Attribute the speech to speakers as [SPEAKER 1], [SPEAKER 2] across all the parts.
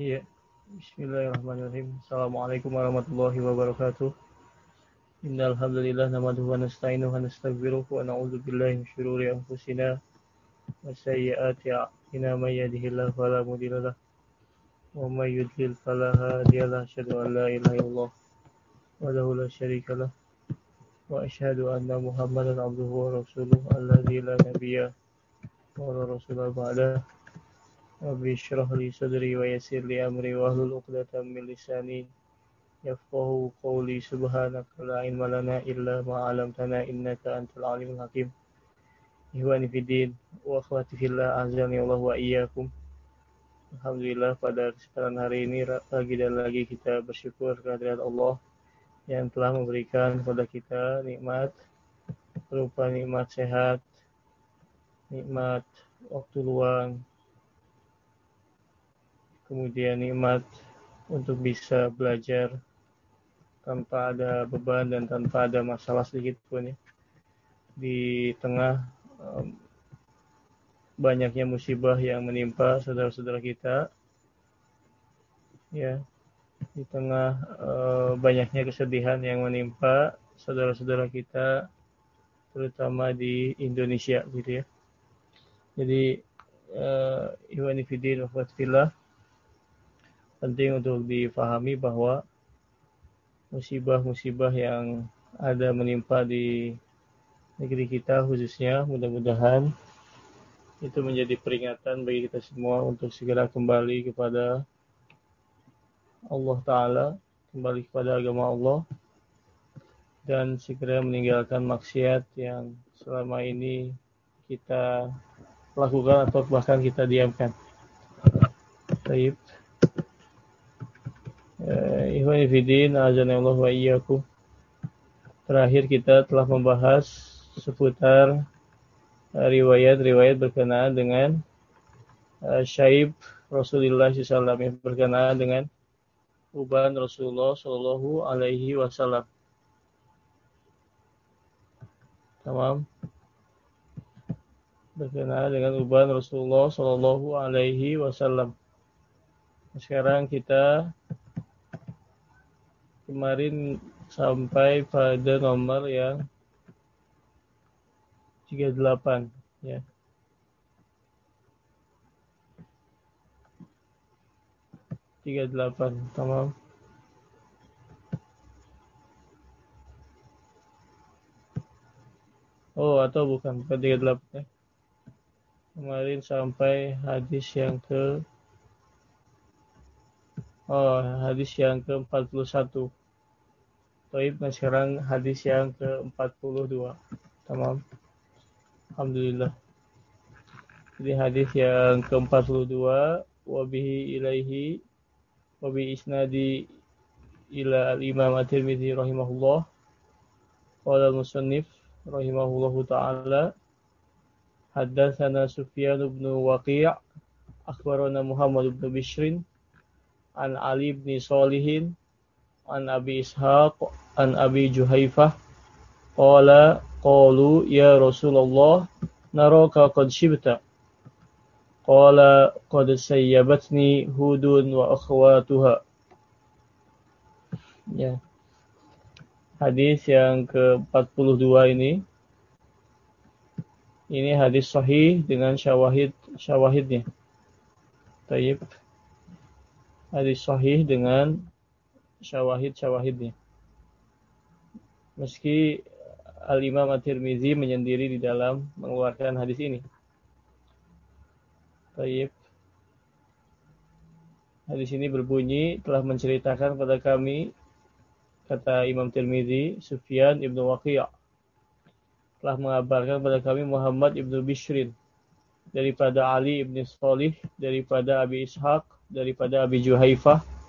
[SPEAKER 1] Iya. Bismillahirrahmanirrahim. Assalamualaikum warahmatullahi wabarakatuh. Innal hamdalillah nahmaduhu wa nasta'inuhu wa nastaghfiruh wa na'udzu billahi min shururi anfusina wa sayyiati a'malina may yahdihillahu fala mudilla wa may yudlil fala hadiyalah. Asyhadu an la ilaha illallah wahdahu la syarika lah wa asyhadu anna Muhammadan abduhu wa rasuluh alladzi la nabiyya wa rasulullah ba'da. Rabbi li sadri wa yassir li amri wa hlul uqdatan min lisani yafqahu qawli subhanaka la ilma lana illa ma 'allamtana innaka antal alimul hakim. Ihwani fiddin wa akhwati fillah azani Allah wa iyyakum. Alhamdulillah pada kesempatan hari ini lagi dan lagi kita bersyukur kehadirat Allah yang telah memberikan kepada kita nikmat berupa nikmat sehat, nikmat waktu luang, kemudian nikmat untuk bisa belajar tanpa ada beban dan tanpa ada masalah sedikit pun ya. Di tengah um, banyaknya musibah yang menimpa saudara-saudara kita ya di tengah uh, banyaknya kesedihan yang menimpa saudara-saudara kita terutama di Indonesia gitu ya. Jadi uh, Iwan Ifidin penting untuk difahami bahwa musibah-musibah yang ada menimpa di negeri kita khususnya mudah-mudahan itu menjadi peringatan bagi kita semua untuk segera kembali kepada Allah Ta'ala kembali kepada agama Allah dan segera meninggalkan maksiat yang selama ini kita lakukan atau bahkan kita diamkan. Baik. Ikhwan Fidin, wa. Terakhir kita telah membahas seputar eh, riwayat-riwayat berkenaan dengan uh, syaib Rasulullah SAW yang berkenaan dengan uban Rasulullah Shallallahu Alaihi Wasallam. Tamam. Berkenaan dengan uban Rasulullah Shallallahu Alaihi Wasallam. Sekarang kita kemarin sampai pada nomor yang 38 ya. Tiga delapan, tamam. Oh, atau bukan, bukan tiga delapan ya. Kemarin sampai hadis yang ke Oh, hadis yang ke-41. Taib, nah sekarang hadis yang ke-42. Tamam. Alhamdulillah. Jadi hadis yang ke-42 wabihi ilaihi wabi isnadi ila al-imam at-tirmidzi rahimahullah qala musannif rahimahullahu taala haddatsana Sufyan bin Waqi' akhbarana Muhammad bin Bishrin an Ali bin Salihin an Abi Ishaq an Abi Juhaifah qala qalu ya Rasulullah naraka qad shibta. Qala qad sayyabatni hudun wa akhwatuha. Ya. Hadis yang ke-42 ini. Ini hadis sahih dengan syawahid syawahidnya. Tayyib. Hadis sahih dengan syawahid-syawahidnya. Meski Al-Imam At-Tirmizi menyendiri di dalam mengeluarkan hadis ini. Taib. Hadis ini berbunyi telah menceritakan pada kami kata Imam Tirmizi Sufyan ibnu Waqi' telah mengabarkan pada kami Muhammad ibnu Bishrin daripada Ali ibnu Salih daripada Abi Ishaq daripada Abi Juhaifah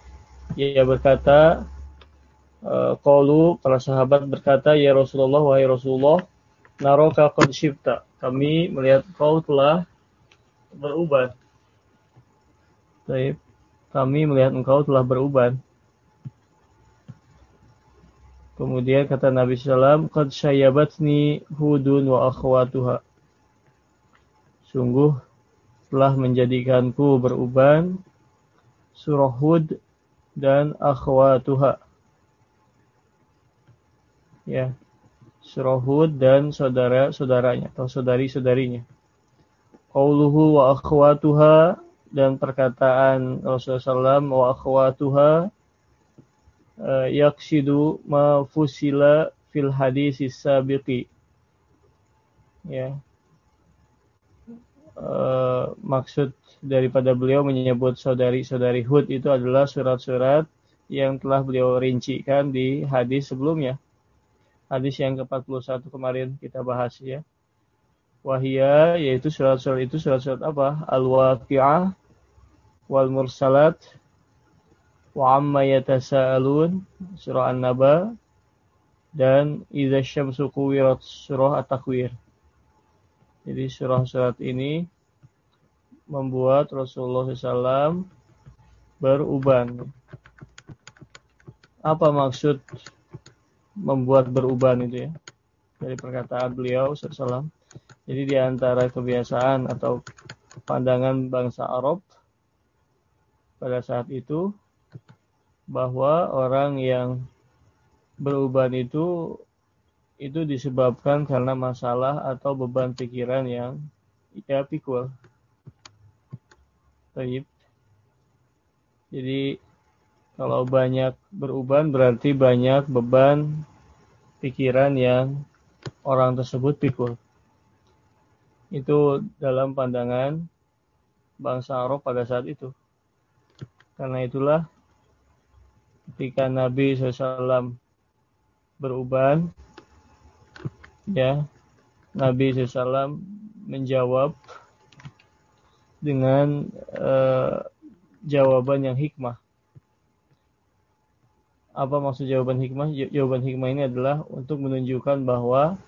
[SPEAKER 1] ia berkata Qalu para sahabat berkata ya Rasulullah wahai Rasulullah naroka qad kami melihat kau telah beruban Baik. Kami melihat engkau telah beruban. Kemudian kata Nabi SAW, Qad syayabatni hudun wa akhwatuha. Sungguh telah menjadikanku beruban surah Hud dan akhwatuha. Ya. Surah dan saudara-saudaranya atau saudari-saudarinya. Qauluhu wa akhwatuha dan perkataan Rasulullah SAW wa akhwatuha uh, yaksidu ma fusila fil hadis sabiqi. Ya. Uh, maksud daripada beliau menyebut saudari-saudari Hud itu adalah surat-surat yang telah beliau rincikan di hadis sebelumnya. Hadis yang ke-41 kemarin kita bahas ya. Wahia yaitu surat-surat itu surat-surat apa? Al-Waqi'ah wal Mursalat wa amma yatasaalun surah An-Naba dan idza syamsu kuwirat surah At-Takwir. Jadi surah-surat ini membuat Rasulullah SAW beruban. Apa maksud membuat beruban itu ya? Dari perkataan beliau SAW jadi di antara kebiasaan atau pandangan bangsa Arab pada saat itu bahwa orang yang beruban itu itu disebabkan karena masalah atau beban pikiran yang ya pikul. Taib. Jadi kalau banyak beruban berarti banyak beban pikiran yang orang tersebut pikul itu dalam pandangan bangsa Arab pada saat itu. Karena itulah ketika Nabi SAW beruban, ya Nabi SAW menjawab dengan uh, jawaban yang hikmah. Apa maksud jawaban hikmah? Jawaban hikmah ini adalah untuk menunjukkan bahwa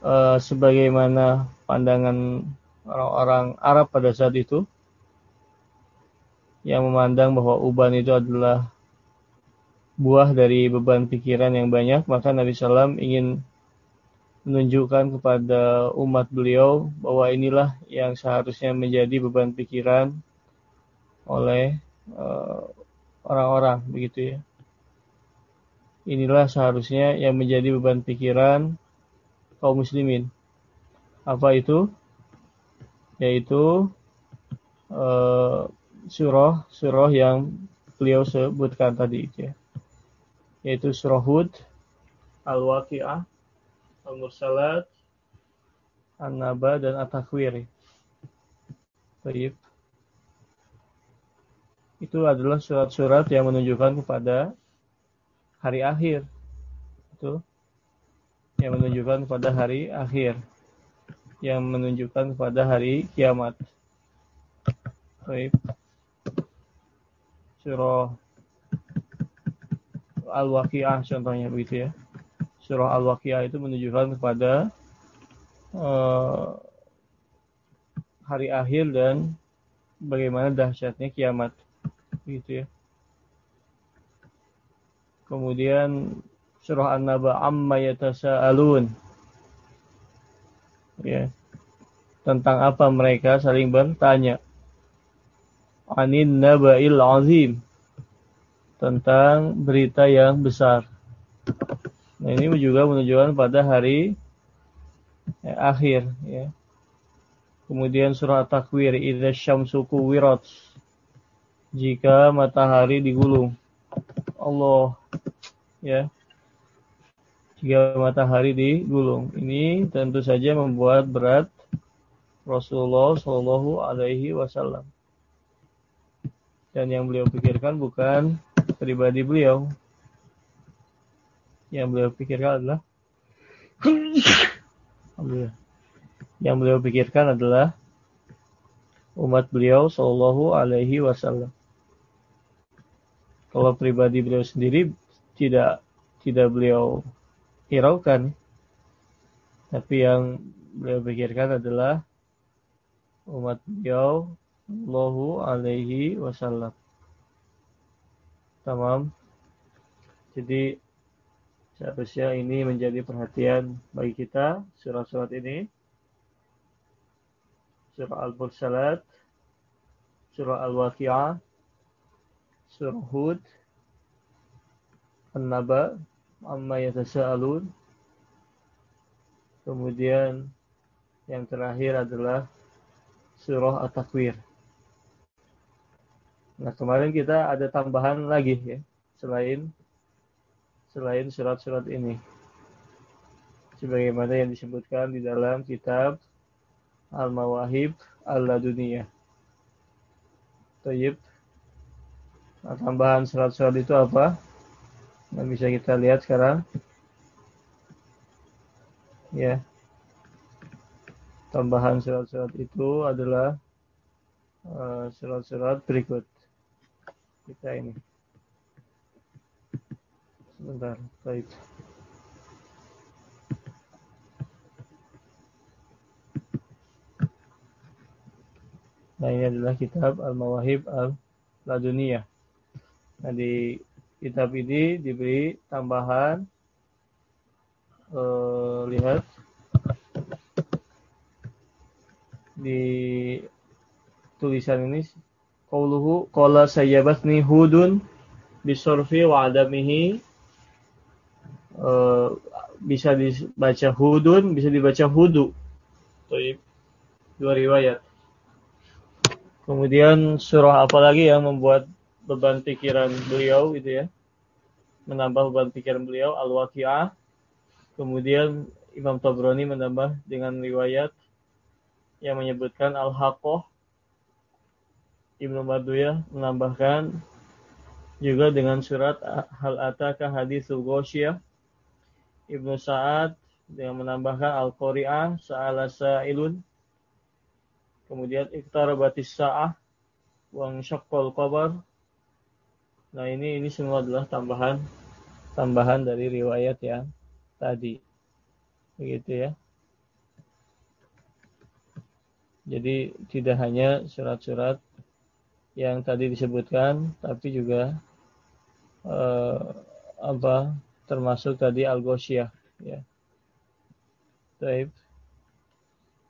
[SPEAKER 1] uh, sebagaimana pandangan orang-orang Arab pada saat itu yang memandang bahwa uban itu adalah buah dari beban pikiran yang banyak, maka Nabi SAW ingin menunjukkan kepada umat beliau bahwa inilah yang seharusnya menjadi beban pikiran oleh eh, orang-orang, begitu ya. Inilah seharusnya yang menjadi beban pikiran kaum muslimin. Apa itu? Yaitu uh, surah surah yang beliau sebutkan tadi ya. Yaitu surah Hud, Al-Waqi'ah, Al-Mursalat, An-Naba dan At-Takwir. Baik. Itu adalah surat-surat yang menunjukkan kepada hari akhir. Itu yang menunjukkan pada hari akhir yang menunjukkan pada hari kiamat. Baik. Surah Al-Waqiah contohnya begitu ya. Surah Al-Waqiah itu menunjukkan kepada uh, hari akhir dan bagaimana dahsyatnya kiamat. Begitu ya. Kemudian surah An-Naba amma yatasaalun. Ya. Tentang apa mereka saling bertanya. Anin naba'il azim. Tentang berita yang besar. Nah, ini juga menunjukkan pada hari ya, akhir ya. Kemudian surah Takwir idza syamsu kuwirat. Jika matahari digulung. Allah ya jika matahari digulung. Ini tentu saja membuat berat Rasulullah Shallallahu Alaihi Wasallam. Dan yang beliau pikirkan bukan pribadi beliau. Yang beliau pikirkan adalah yang beliau pikirkan adalah umat beliau Shallallahu Alaihi Wasallam. Kalau pribadi beliau sendiri tidak tidak beliau hiraukan. Tapi yang beliau pikirkan adalah umat beliau Allahu alaihi wasallam. Tamam. Jadi seharusnya ini menjadi perhatian bagi kita surat-surat ini. Surah Al-Mursalat, surah Al-Waqi'ah, surah Hud, An-Naba, Amma Yatasa'alun. Kemudian yang terakhir adalah surah At-Takwir. Nah, kemarin kita ada tambahan lagi ya, selain selain surat-surat ini. Sebagaimana yang disebutkan di dalam kitab Al-Mawahib Al-Laduniyah. Tayyib. Nah, tambahan surat-surat itu apa? Nah, bisa kita lihat sekarang. Ya. Tambahan surat-surat itu adalah eh, surat-surat uh, berikut. Kita ini. Sebentar, baik. Nah ini adalah kitab Al-Mawahib Al-Laduniyah. Nah di kitab ini diberi tambahan uh, lihat di tulisan ini qauluhu qala sayyabatni hudun bisurfi wa adamihi uh, bisa dibaca hudun bisa dibaca hudu dua riwayat Kemudian surah apa lagi yang membuat beban pikiran beliau itu ya? Menambah beban pikiran beliau Al-Waqi'ah. Kemudian Imam Tabrani menambah dengan riwayat yang menyebutkan Al-Haqqah. Ibnu Baduyah menambahkan juga dengan surat Hal Ataka Hadithul Ghoshiyah. Ibnu Sa'ad dengan menambahkan Al-Qari'ah Sa'ala Sa'ilun Kemudian iktarabatis sa'ah wang syaqqal qabar. Nah, ini ini semua adalah tambahan tambahan dari riwayat yang tadi. Begitu ya. Jadi tidak hanya surat-surat yang tadi disebutkan, tapi juga eh, apa termasuk tadi al-ghosyah ya. Taib.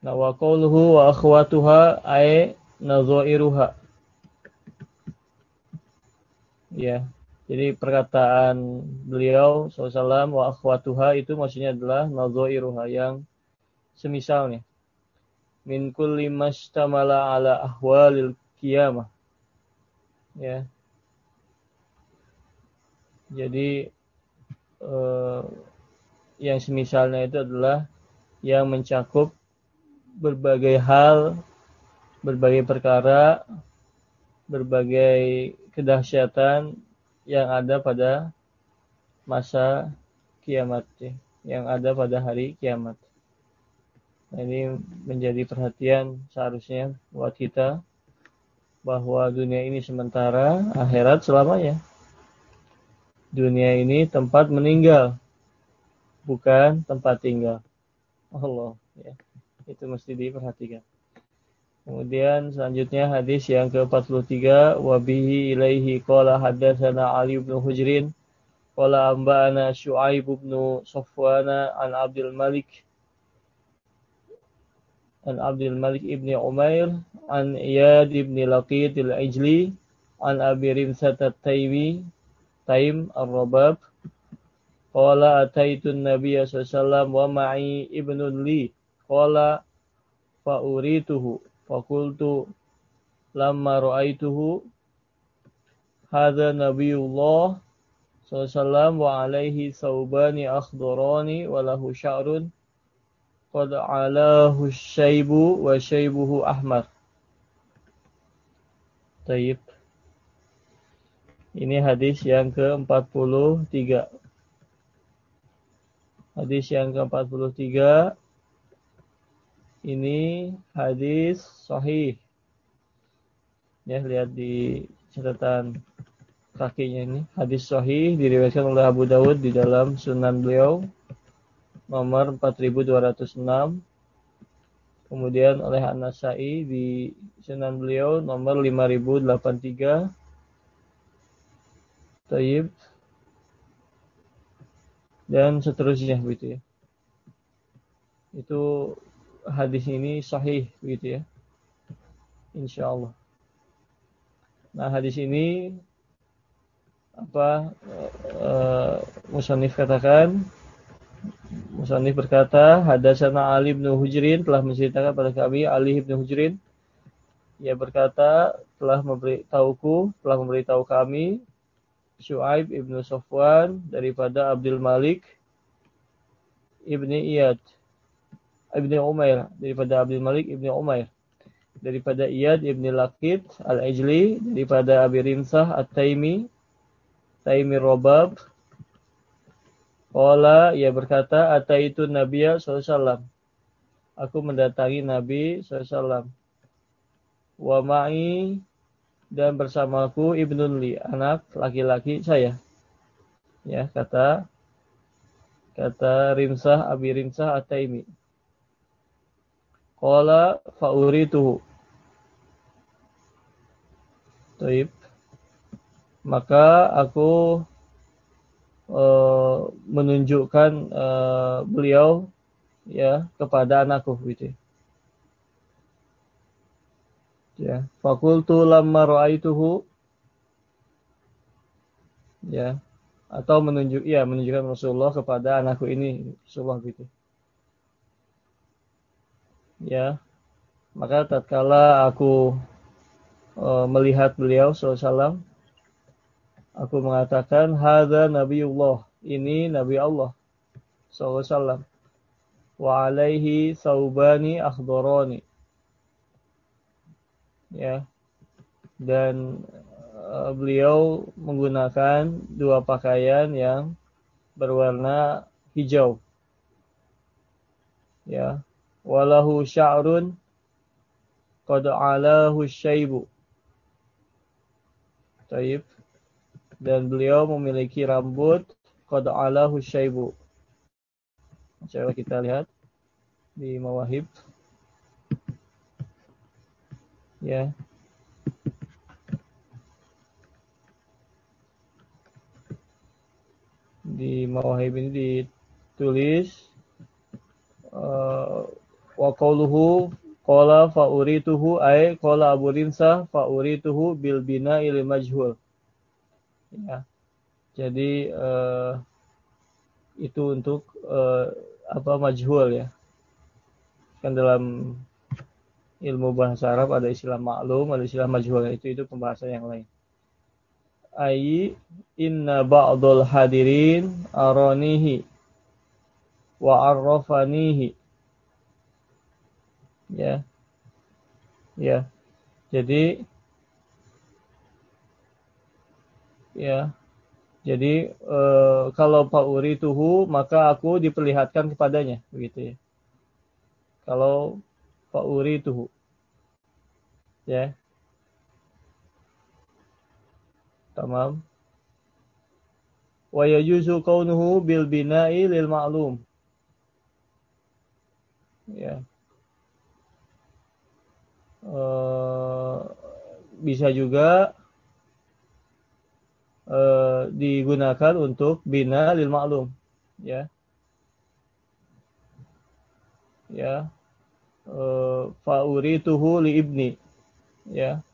[SPEAKER 1] Nah, wa qawluhu wa akhwatuha ay nadhairuha. Ya. Jadi perkataan beliau SAW wa akhwatuha itu maksudnya adalah nadhairuha yang semisalnya. Min kulli mastamala ala ahwalil qiyamah. Ya. Jadi eh, yang semisalnya itu adalah yang mencakup berbagai hal, berbagai perkara, berbagai kedahsyatan yang ada pada masa kiamat, yang ada pada hari kiamat. Nah, ini menjadi perhatian seharusnya buat kita bahwa dunia ini sementara, akhirat selamanya. Dunia ini tempat meninggal, bukan tempat tinggal. Allah ya. Itu mesti diperhatikan. Kemudian selanjutnya hadis yang ke-43 wabihi ilaihi qala hadatsana Ali bin Hujrin qala amba'ana Syuaib bin Safwana an Abdul Malik an Abdul Malik ibn Umair an Iyad ibn Laqid al-Ijli an Abi Rimsat at-Taymi Taim ar-Rabab qala ataitu an-nabiy sallallahu alaihi wasallam wa ma'i ibnun li Qala fa'urituhu faqultu lamma ra'aituhu hadha nabiyullah sallallahu wa alaihi saubani akhdurani wa lahu sya'run qad alahu syaibu wa syaibuhu ahmar Taib Ini hadis yang ke-43 Hadis yang ke-43 ini hadis sahih. Ya, lihat di catatan kakinya ini. Hadis sahih diriwayatkan oleh Abu Dawud di dalam sunan beliau nomor 4206. Kemudian oleh An-Nasai di sunan beliau nomor 5083. Taib. Dan seterusnya begitu ya. Itu hadis ini sahih begitu ya. Insya Allah. Nah hadis ini apa uh, Musanif katakan Musanif berkata hadasana Ali bin Hujrin telah menceritakan pada kami Ali bin Hujrin ia berkata telah memberitahuku telah memberitahu kami Shu'aib ibnu Sofwan daripada Abdul Malik ibni Iyad ibni Umair daripada Abdul Malik ibni Umair daripada Iyad ibni Laqid al-Ajli daripada Abi Rimsah at-Taimi Taimi Robab. Ola ia berkata, Ataitu Nabiya SAW. Aku mendatangi Nabi SAW. Wa ma'i dan bersamaku ibnun li, anak laki-laki saya. Ya, kata kata Rimsah Abi Rimsah At-Taimi. Qala fa'urituhu. Taib maka aku uh, menunjukkan uh, beliau ya kepada anakku gitu ya. Fakultu lamma ra'aituhu. Ya. Atau menunjuk ya menunjukkan Rasulullah kepada anakku ini Rasulullah gitu. Ya. Maka tatkala aku uh, melihat beliau sallallahu Aku mengatakan hadza nabiullah. Ini nabi Allah sallallahu wa alaihi saubani akhdarani. Ya. Dan uh, beliau menggunakan dua pakaian yang berwarna hijau. Ya. Walahu sya'run qad alahu syaibu. Taib dan beliau memiliki rambut qad alahu syaibu. Coba kita lihat di Mawahib. Ya. Di Mawahib ini ditulis uh, wa qawluhu qala fa'urituhu ay qala Abu Rinsah fa'urituhu bil bina il majhul. Ya. Jadi uh, itu untuk uh, apa majhul ya. Kan dalam ilmu bahasa Arab ada istilah maklum ada istilah majhul itu itu pembahasan yang lain. Ai inna ba'dul hadirin aranihi wa arrafanihi. Ya. Ya. Jadi ya. Jadi e, kalau Pak Uri tuhu maka aku diperlihatkan kepadanya begitu ya. Kalau Pak Uri tuhu ya. Tamam wa yajuzu kaunuhu bil bina'i lil ma'lum. Ya. E, bisa juga uh, digunakan untuk bina lil maklum ya. Ya. Uh, faurituhu li ibni ya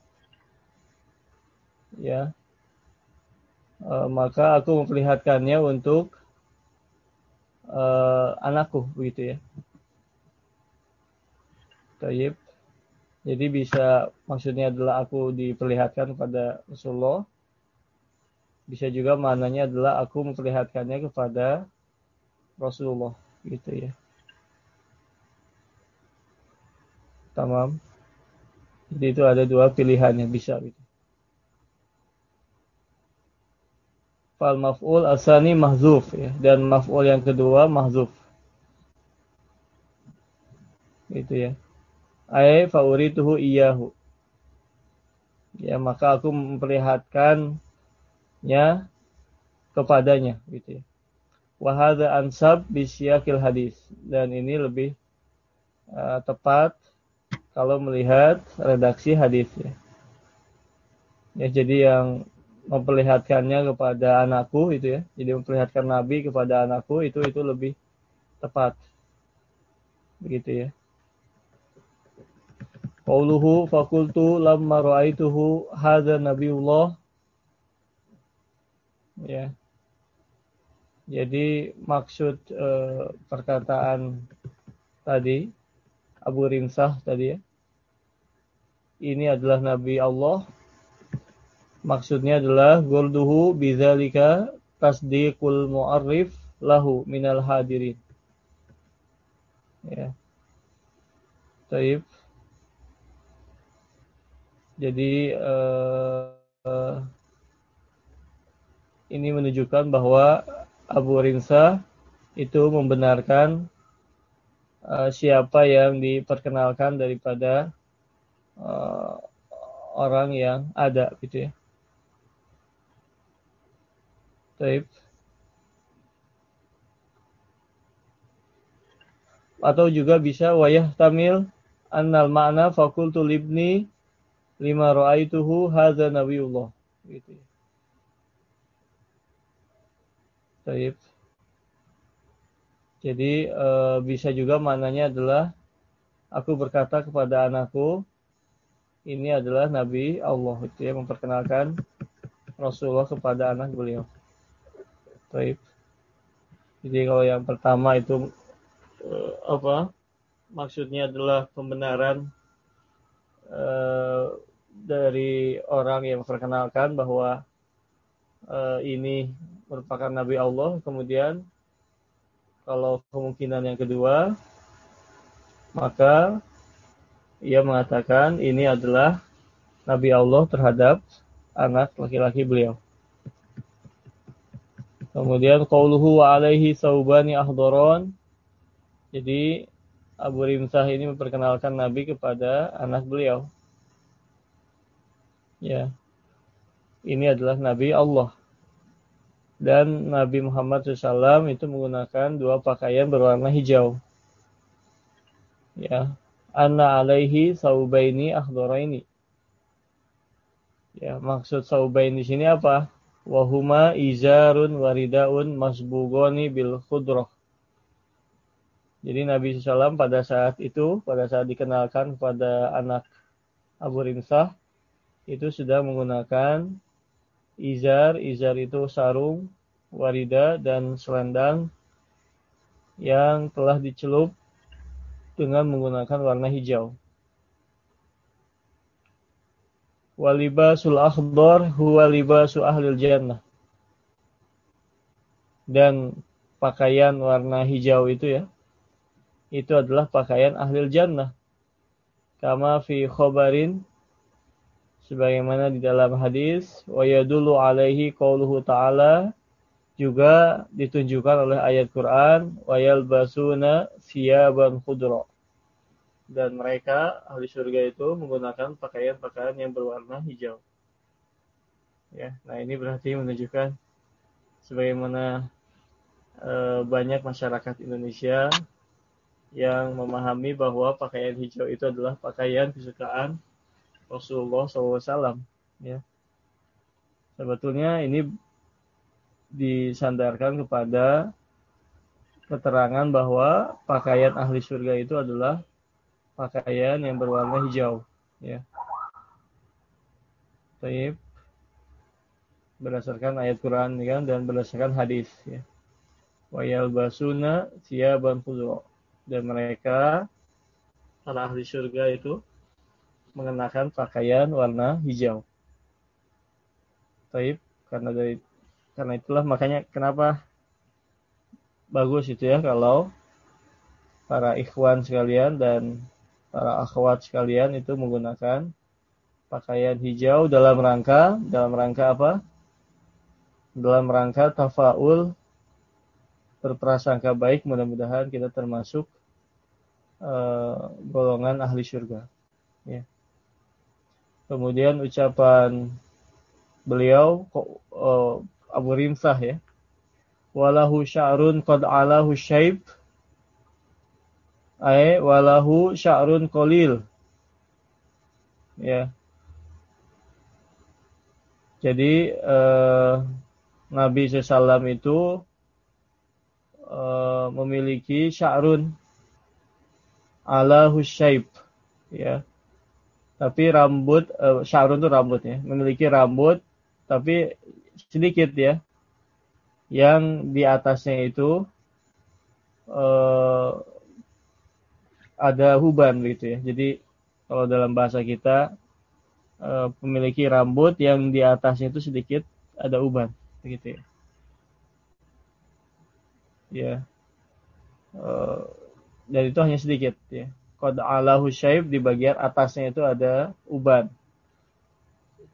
[SPEAKER 1] ya uh, maka aku memperlihatkannya untuk uh, anakku begitu ya Tayyip. Jadi bisa maksudnya adalah aku diperlihatkan pada Rasulullah bisa juga maknanya adalah aku memperlihatkannya kepada Rasulullah gitu ya. Tamam. Jadi itu ada dua pilihan yang bisa gitu. Fal maf'ul asani mahzuf ya dan maf'ul yang kedua mahzuf. Gitu ya. Ai faurituhu iyahu. Ya maka aku memperlihatkan nya kepadanya gitu ya. Wahada ansab bisyakil hadis dan ini lebih uh, tepat kalau melihat redaksi hadis ya. Ya jadi yang memperlihatkannya kepada anakku itu ya. Jadi memperlihatkan Nabi kepada anakku itu itu lebih tepat. Begitu ya. Qauluhu fakultu lamma ra'aituhu hadza nabiullah Ya. Jadi maksud eh, perkataan tadi Abu Rimsah tadi ya. Ini adalah nabi Allah. Maksudnya adalah gurduhu bidzalika tasdiqul mu'arrif lahu minal hadirin. Ya. Taib. Jadi uh, uh, ini menunjukkan bahwa Abu Rinsa itu membenarkan uh, siapa yang diperkenalkan daripada uh, orang yang ada gitu ya. Taib. Atau juga bisa wayah tamil annal ma'na fakultu libni lima ra'aituhu hadza nabiyullah gitu ya. Taib. Jadi e, bisa juga maknanya adalah aku berkata kepada anakku ini adalah Nabi Allah itu ya memperkenalkan Rasulullah kepada anak beliau. Taib. Jadi kalau yang pertama itu e, apa? Maksudnya adalah pembenaran e, dari orang yang memperkenalkan bahwa e, ini merupakan Nabi Allah. Kemudian kalau kemungkinan yang kedua, maka ia mengatakan ini adalah Nabi Allah terhadap anak laki-laki beliau. Kemudian qauluhu wa alaihi saubani ahdoron. Jadi Abu Rimsah ini memperkenalkan Nabi kepada anak beliau. Ya. Ini adalah Nabi Allah dan Nabi Muhammad SAW itu menggunakan dua pakaian berwarna hijau. Ya, anna alaihi saubaini akhdoraini. Ya, maksud saubain di sini apa? Wahuma izarun waridaun masbugoni bil khudroh. Jadi Nabi SAW pada saat itu, pada saat dikenalkan kepada anak Abu Rimsah, itu sudah menggunakan izar, izar itu sarung, warida dan selendang yang telah dicelup dengan menggunakan warna hijau. Walibasul akhdar huwa libasu ahlil jannah. Dan pakaian warna hijau itu ya, itu adalah pakaian ahlil jannah. Kama fi khobarin sebagaimana di dalam hadis wa yadullu alaihi qauluhu ta'ala juga ditunjukkan oleh ayat Quran wa yalbasuna siyaban khudra. Dan mereka ahli surga itu menggunakan pakaian-pakaian yang berwarna hijau. Ya nah ini berarti menunjukkan sebagaimana e, banyak masyarakat Indonesia yang memahami bahwa pakaian hijau itu adalah pakaian kesukaan Rasulullah SAW. Ya. Sebetulnya ini disandarkan kepada keterangan bahwa pakaian ahli surga itu adalah pakaian yang berwarna hijau. Ya. Taib berdasarkan ayat Quran kan dan berdasarkan hadis ya. Wa yalbasuna siyaban dan mereka para ahli surga itu mengenakan pakaian warna hijau. Taib, karena dari karena itulah makanya kenapa bagus itu ya kalau para ikhwan sekalian dan para akhwat sekalian itu menggunakan pakaian hijau dalam rangka dalam rangka apa? Dalam rangka tafaul berprasangka baik mudah-mudahan kita termasuk uh, golongan ahli surga. Ya. Kemudian ucapan beliau uh, Abu Rimsah ya. Walahu sya'run qad alahu syaib. Ay walahu sya'run qalil. Ya. Jadi uh, Nabi SAW itu uh, memiliki sya'run ala husyaib ya tapi rambut uh, syarun itu rambut ya memiliki rambut tapi sedikit ya yang di atasnya itu uh, ada huban gitu ya. Jadi kalau dalam bahasa kita uh, memiliki rambut yang di atasnya itu sedikit ada uban begitu ya. Ya. Uh, dan itu hanya sedikit ya. Qad alahu syaib di bagian atasnya itu ada uban.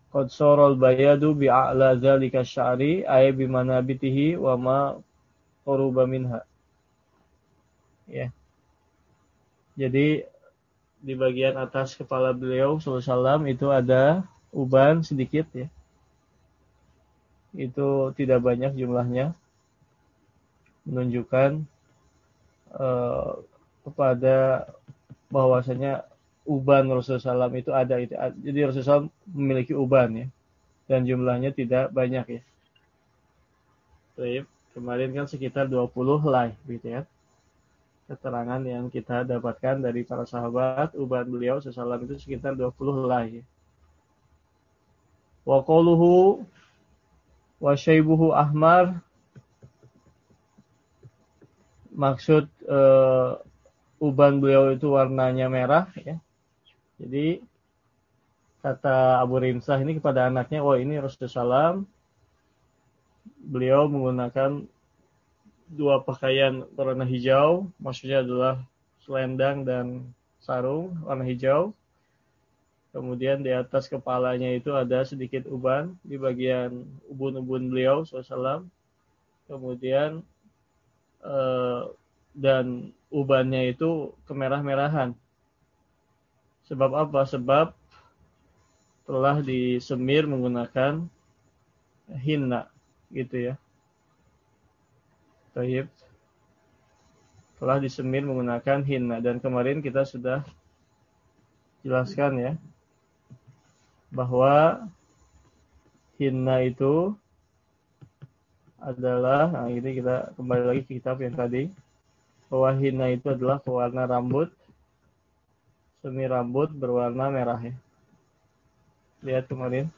[SPEAKER 1] Qad sorol bayadu bi'a'la zalika sya'ri ay bimanabitihi wa ma quruba minha. Ya. Jadi di bagian atas kepala beliau SAW itu ada uban sedikit ya. Itu tidak banyak jumlahnya. Menunjukkan uh, kepada bahwasanya uban Rasulullah SAW itu ada. Itu, jadi Rasulullah SAW memiliki uban ya. Dan jumlahnya tidak banyak ya. Baik, kemarin kan sekitar 20 helai gitu ya keterangan yang kita dapatkan dari para sahabat uban beliau sesalam itu sekitar 20 helai. Wa qawluhu wa syaibuhu ahmar maksud uh, uban beliau itu warnanya merah ya. Jadi kata Abu Rimsah ini kepada anaknya, "Oh, ini Rasulullah beliau menggunakan dua pakaian warna hijau, maksudnya adalah selendang dan sarung warna hijau. Kemudian di atas kepalanya itu ada sedikit uban di bagian ubun-ubun beliau SAW. Kemudian eh, dan ubannya itu kemerah-merahan. Sebab apa? Sebab telah disemir menggunakan hinna gitu ya. Taib. Telah disemir menggunakan hinna dan kemarin kita sudah jelaskan ya bahwa hinna itu adalah nah ini kita kembali lagi ke kitab yang tadi bahwa hinna itu adalah pewarna rambut semi rambut berwarna merah ya lihat kemarin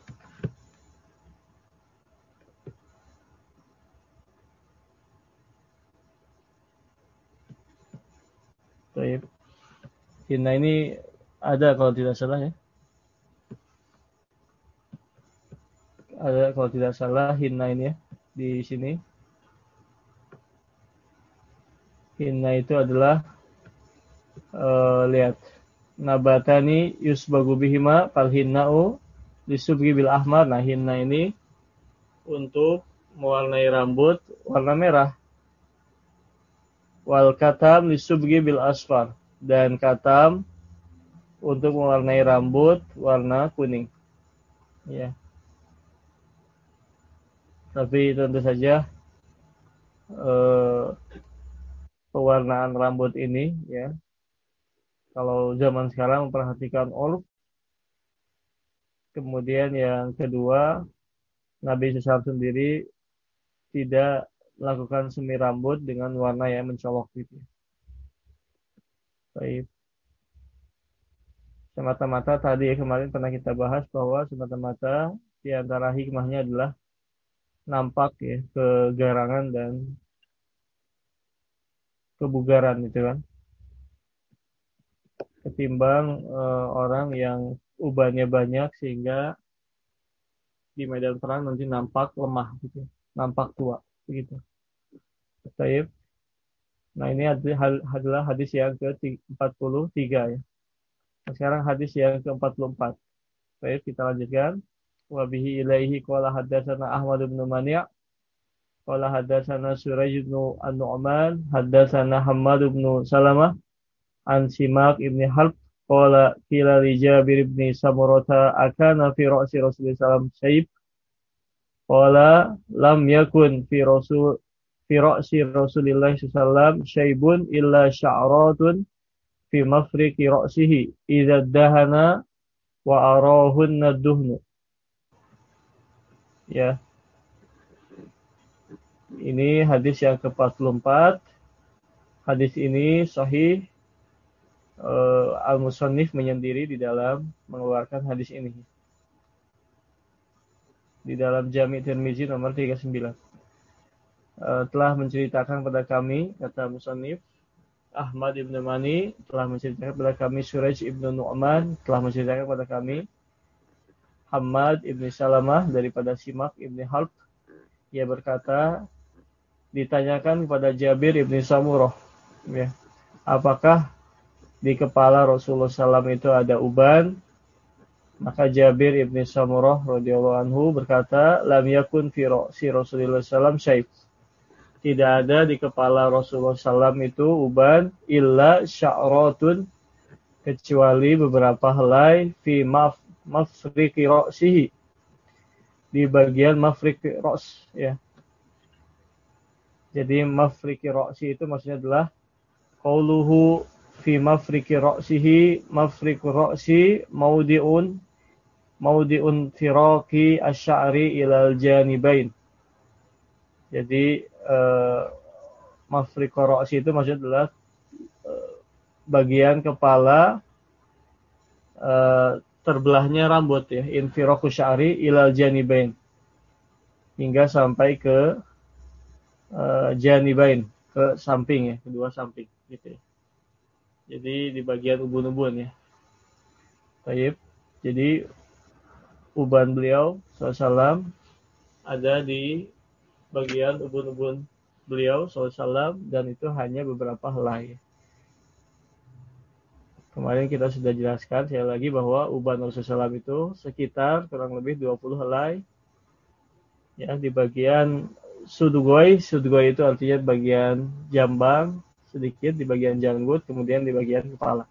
[SPEAKER 1] Baik. Hina ini ada kalau tidak salah ya. Ada kalau tidak salah hina ini ya di sini. Hina itu adalah uh, lihat nabatani yusbagu bihima hinna'u disubgi bil ahmar. Nah, hinna ini untuk mewarnai rambut warna merah wal katam lisubgi bil asfar dan katam untuk mewarnai rambut warna kuning. Ya. Tapi tentu saja eh, pewarnaan rambut ini ya kalau zaman sekarang memperhatikan orb kemudian yang kedua Nabi Sesar sendiri tidak melakukan semi rambut dengan warna yang mencolok gitu. Baik. Semata-mata tadi ya, kemarin pernah kita bahas bahwa semata-mata di antara hikmahnya adalah nampak ya kegarangan dan kebugaran itu kan. Ketimbang e, orang yang ubannya banyak sehingga di medan perang nanti nampak lemah gitu, nampak tua begitu. Taib. Nah ini adalah hadis yang ke-43 ya. Nah, sekarang hadis yang ke-44. Baik, kita lanjutkan. Wa bihi ilaihi qala haddatsana Ahmad bin Mani' qala haddatsana Suraj bin An-Nu'man haddatsana Hammad bin Salamah an Simak ibn Harb qala qila li Jabir ibn Samurata akana fi ra'si Rasulullah sallallahu alaihi qala lam yakun fi Rasul fi ra'si Rasulillah SAW syaibun illa sya'ratun fi mafriqi ra'sihi idza dahana wa arahunna duhnu. Ya. Ini hadis yang ke-44. Hadis ini sahih uh, Al-Musannif menyendiri di dalam mengeluarkan hadis ini. Di dalam Jami' Tirmizi nomor 39. uh, telah menceritakan kepada kami kata musannif Ahmad ibn Mani telah menceritakan kepada kami Suraj ibn Nu'man telah menceritakan kepada kami Hamad ibn Salamah daripada Simak ibn Halb ia berkata ditanyakan kepada Jabir ibn Samurah ya. Apakah di kepala Rasulullah SAW itu ada uban? Maka Jabir ibn Samurah radhiyallahu anhu berkata lam yakun fi si Rasulullah SAW syaib tidak ada di kepala Rasulullah SAW itu uban illa sya'ratun kecuali beberapa helai fi maf mafriqi ra'sihi di bagian mafriqi ra's ya. Jadi mafriqi ra'si itu maksudnya adalah qauluhu fi mafriqi ra'sihi mafriqu ra'si maudi'un maudi'un firaqi asy-sya'ri ilal janibain. Jadi uh, mafriqorosi itu maksudnya adalah uh, bagian kepala uh, terbelahnya rambut ya infiroku syari ilal janibain hingga sampai ke uh, janibain ke samping ya kedua samping gitu ya. Jadi di bagian ubun-ubun ya. Taib. Jadi uban beliau SAW ada di bagian ubun-ubun beliau SAW dan itu hanya beberapa helai. Kemarin kita sudah jelaskan sekali lagi bahwa uban Rasulullah itu sekitar kurang lebih 20 helai. Ya, di bagian sudugoi, sudugoi itu artinya bagian jambang, sedikit di bagian janggut, kemudian di bagian kepala.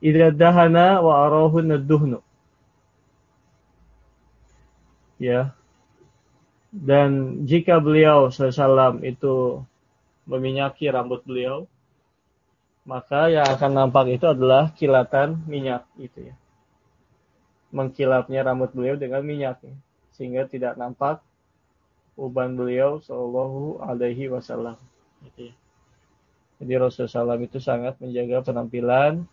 [SPEAKER 1] Idza dahana wa arahu naduhnu. Ya, dan jika beliau SAW itu meminyaki rambut beliau, maka yang akan nampak itu adalah kilatan minyak itu ya. Mengkilapnya rambut beliau dengan minyak ya. sehingga tidak nampak uban beliau Shallallahu Alaihi Wasallam. Gitu ya. Jadi Rasulullah SAW itu sangat menjaga penampilan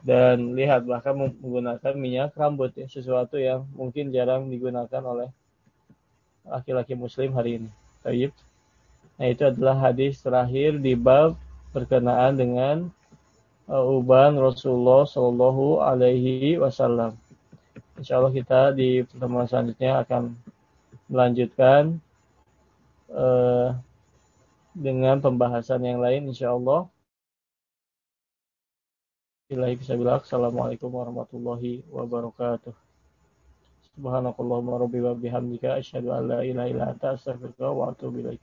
[SPEAKER 1] dan lihat bahkan menggunakan minyak rambut ya sesuatu yang mungkin jarang digunakan oleh laki-laki muslim hari ini. Taib. Nah itu adalah hadis terakhir di bab berkenaan dengan uh, uban Rasulullah Shallallahu Alaihi Wasallam. Insya Allah kita di pertemuan selanjutnya akan melanjutkan uh, dengan pembahasan yang lain Insya Allah. Assalamualaikum warahmatullahi wabarakatuh. Subhanakallahumma rabbi wa bihamdika asyhadu an la ilaha illa anta astaghfiruka wa atubu.